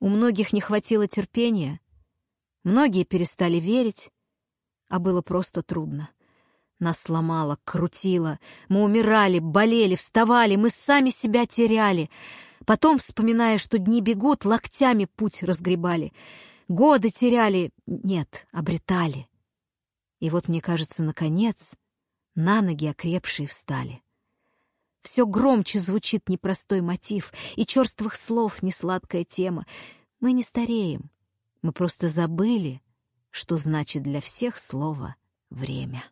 У многих не хватило терпения, многие перестали верить, а было просто трудно. Нас сломало, крутило, мы умирали, болели, вставали, мы сами себя теряли. Потом, вспоминая, что дни бегут, локтями путь разгребали. Годы теряли, нет, обретали. И вот, мне кажется, наконец, на ноги окрепшие встали. Все громче звучит непростой мотив, и черствых слов несладкая тема. Мы не стареем, мы просто забыли, что значит для всех слово «время».